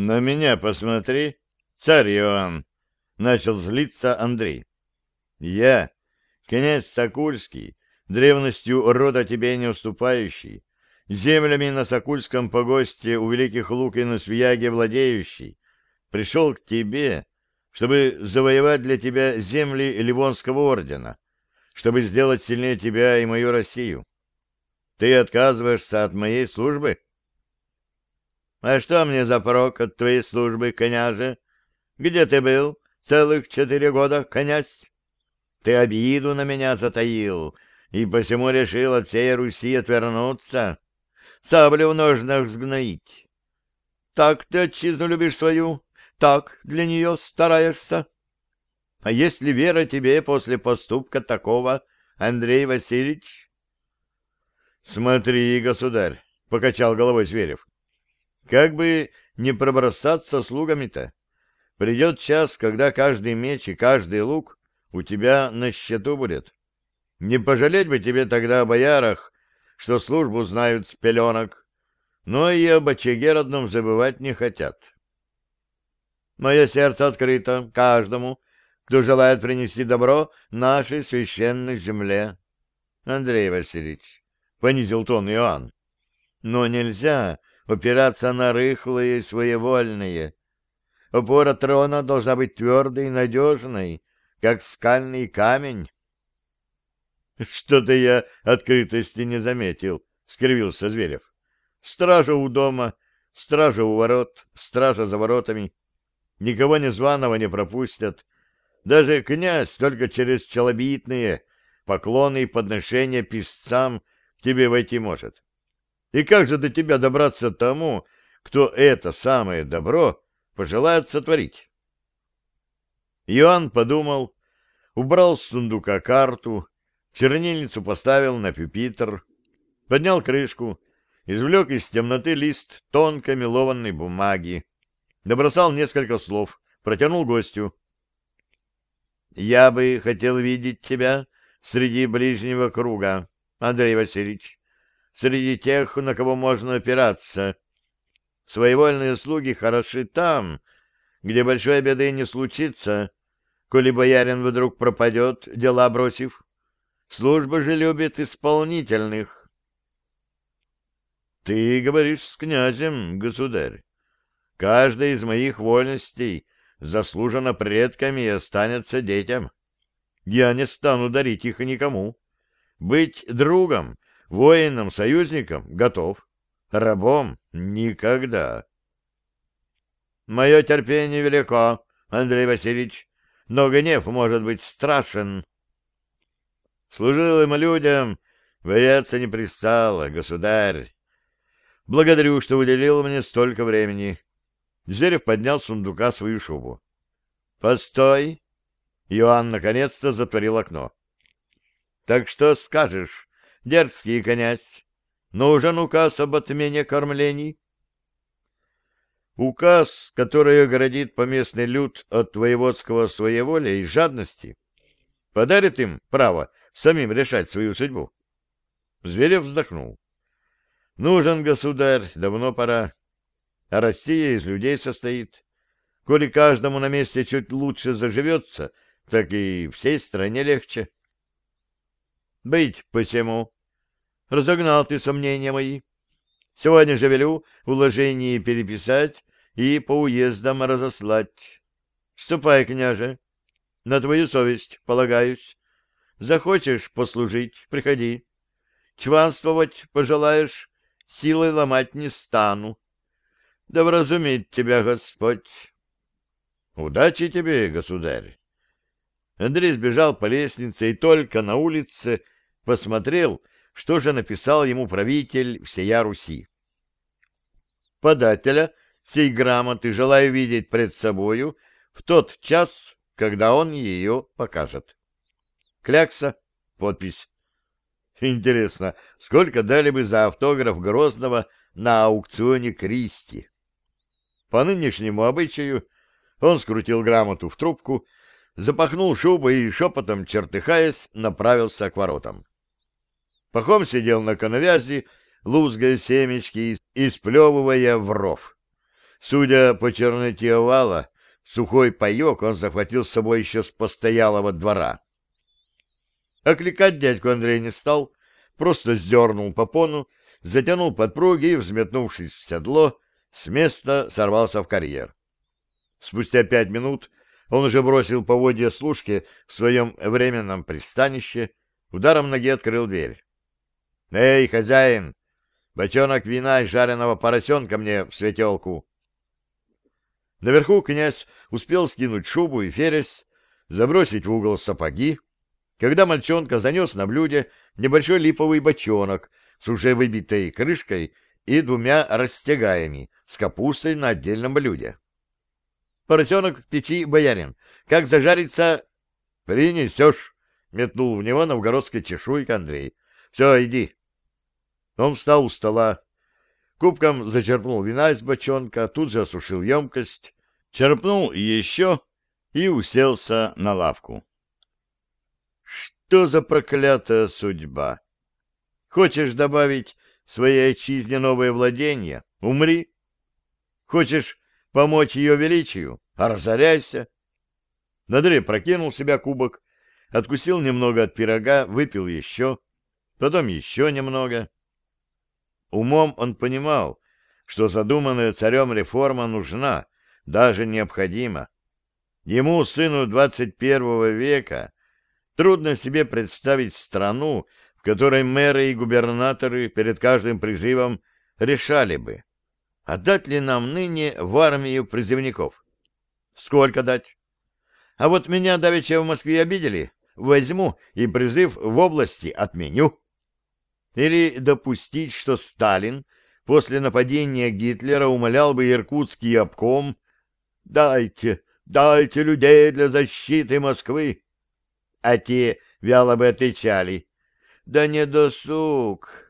На меня посмотри, царь Иоанн, начал злиться Андрей. Я, князь Сокульский, древностью рода тебе не уступающий, землями на Сокульском погосте у великих Лукин и Свияге владеющий, пришел к тебе, чтобы завоевать для тебя земли Ливонского ордена, чтобы сделать сильнее тебя и мою Россию. Ты отказываешься от моей службы? А что мне за прок от твоей службы, княже? Где ты был целых четыре года, князь? Ты обиду на меня затаил, и посему решил от всей Руси отвернуться, саблю в ножнах сгноить. Так ты отчизну любишь свою, так для нее стараешься. А если вера тебе после поступка такого, Андрей Васильевич, Смотри, государь, — покачал головой Зверев. Как бы не пробросаться слугами-то. Придет час, когда каждый меч и каждый лук у тебя на счету будет. Не пожалеть бы тебе тогда о боярах, что службу знают с пеленок, но и об очаге родном забывать не хотят. Мое сердце открыто каждому, кто желает принести добро нашей священной земле. Андрей Васильевич, — понизил тон Иоанн. «Но нельзя опираться на рыхлые своевольные. Опора трона должна быть твердой и надежной, как скальный камень». «Что-то я открытости не заметил», — скривился Зверев. «Стража у дома, стража у ворот, стража за воротами. Никого незваного не пропустят. Даже князь только через челобитные поклоны и подношения писцам — к тебе войти может. И как же до тебя добраться тому, кто это самое добро пожелает сотворить? Иоанн подумал, убрал с сундука карту, чернильницу поставил на пюпитр, поднял крышку, извлек из темноты лист тонкой мелованной бумаги, набросал несколько слов, протянул гостю. «Я бы хотел видеть тебя среди ближнего круга. Андрей Васильевич, среди тех, на кого можно опираться. Своевольные слуги хороши там, где большой беды не случится, коли боярин вдруг пропадет, дела бросив. Служба же любит исполнительных. Ты говоришь с князем, государь. Каждая из моих вольностей заслужена предками и останется детям. Я не стану дарить их никому. Быть другом, воином, союзником готов. Рабом никогда. Мое терпение велико, Андрей Васильевич, но гнев может быть страшен. Служилым людям бояться не пристало, государь. Благодарю, что уделил мне столько времени. Зверев поднял с сундука свою шубу. «Постой!» Иоанн наконец-то затворил окно. Так что скажешь, дерзкий князь, нужен указ об отмене кормлений? Указ, который оградит поместный люд от воеводского своеволия и жадности, подарит им право самим решать свою судьбу. Зверев вздохнул. Нужен государь, давно пора. А Россия из людей состоит. Коли каждому на месте чуть лучше заживется, так и всей стране легче. Быть посему. Разогнал ты сомнения мои. Сегодня же велю уложение переписать и по уездам разослать. Ступай, княже, на твою совесть полагаюсь. Захочешь послужить — приходи. Чванствовать пожелаешь — силой ломать не стану. Да вразумит тебя Господь. Удачи тебе, государь. Андрей сбежал по лестнице и только на улице посмотрел, что же написал ему правитель всея Руси. Подателя сей грамоты желаю видеть пред собою в тот час, когда он ее покажет. Клякса, подпись. Интересно, сколько дали бы за автограф Грозного на аукционе Кристи? По нынешнему обычаю он скрутил грамоту в трубку, запахнул шубу и, шепотом чертыхаясь, направился к воротам. Пахом сидел на коновязи, лузгая семечки и сплевывая в ров. Судя по черноте овала, сухой паек он захватил с собой еще с постоялого двора. Окликать дядьку Андрей не стал, просто сдернул попону, затянул подпруги и, взметнувшись в седло, с места сорвался в карьер. Спустя пять минут он уже бросил поводья служки в своем временном пристанище, ударом ноги открыл дверь. — Эй, хозяин, бочонок вина и жареного поросенка мне в светелку. Наверху князь успел скинуть шубу и ферес, забросить в угол сапоги, когда мальчонка занес на блюде небольшой липовый бочонок с уже выбитой крышкой и двумя растягаями с капустой на отдельном блюде. Поросенок в печи, боярин. Как зажарится, принесешь, — метнул в него новгородской чешуйка Андрей. — Все, иди. Он встал у стола, кубком зачерпнул вина из бочонка, тут же осушил емкость, черпнул еще и уселся на лавку. Что за проклятая судьба? Хочешь добавить своей отчизне новое владение? Умри. Хочешь помочь ее величию? Разоряйся. Надрей прокинул себя кубок, откусил немного от пирога, выпил еще, потом еще немного. Умом он понимал, что задуманная царем реформа нужна, даже необходима. Ему, сыну 21 века, трудно себе представить страну, в которой мэры и губернаторы перед каждым призывом решали бы, отдать ли нам ныне в армию призывников. Сколько дать? А вот меня давеча в Москве обидели. Возьму и призыв в области отменю. Или допустить, что Сталин после нападения Гитлера умолял бы иркутский обком «Дайте, дайте людей для защиты Москвы!» А те вяло бы отвечали «Да не досуг!»